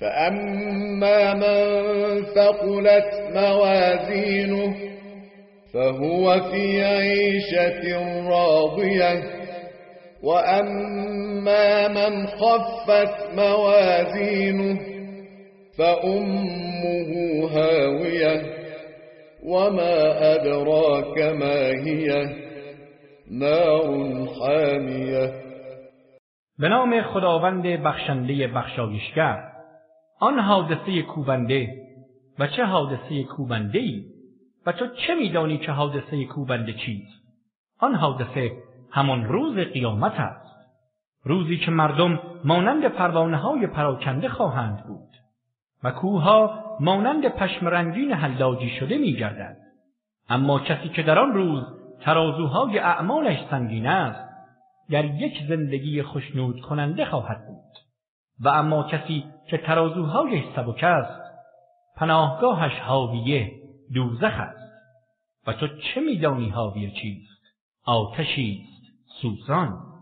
فأما من ثقلت موازينه فهو في عيشة راضية. وأما من خفت موازينه فأمه هاوية. وما أدراك ما هي؟ نار حامیه به نام خداوند بخشنده بخشایشگر. آن حادثه کوبنده. و چه حادثه کوبنده ای و تو چه میدانی که حادثه کوبنده چیست؟ آن حادثه همان روز قیامت است. روزی که مردم مانند پروانه های پراکنده خواهند بود. و کوهها مانند پشم رنگین حلاجی شده میگردند اما کسی که در آن روز ترازوهای اعمالش سنگین است در یک زندگی خشنود کننده خواهد بود. و اما کسی که ترازوهایش سبک است پناهگاهش هاویه دوزخ است. و تو چه میدانی هاویه چیست؟ آتشی است سوزان